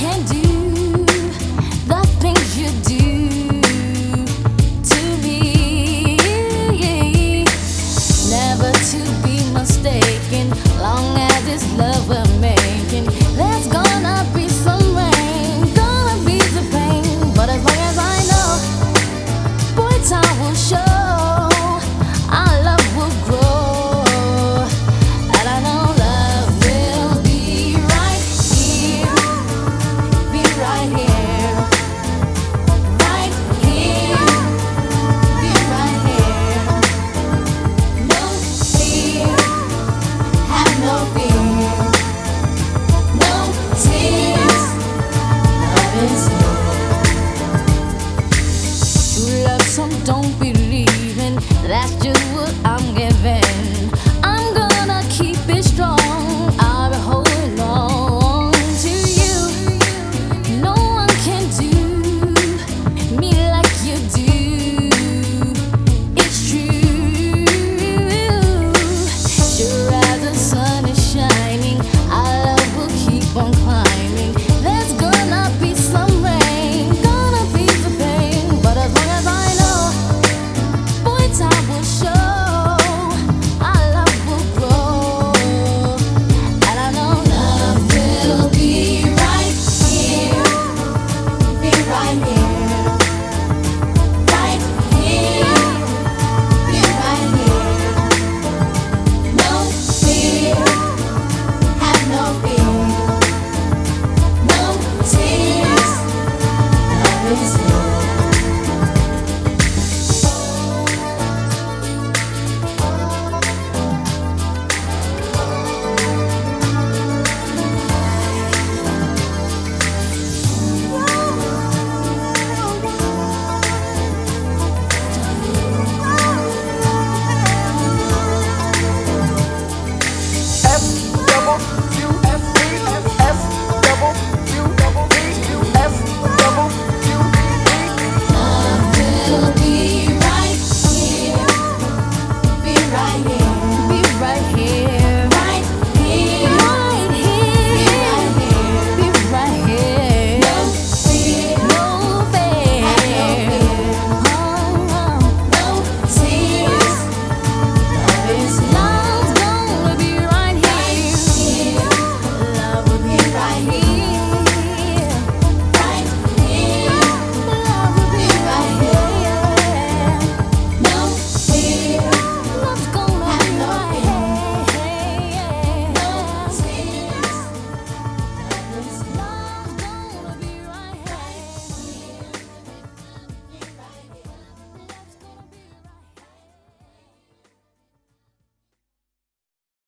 can't do don't believe in. That's just what I'm giving.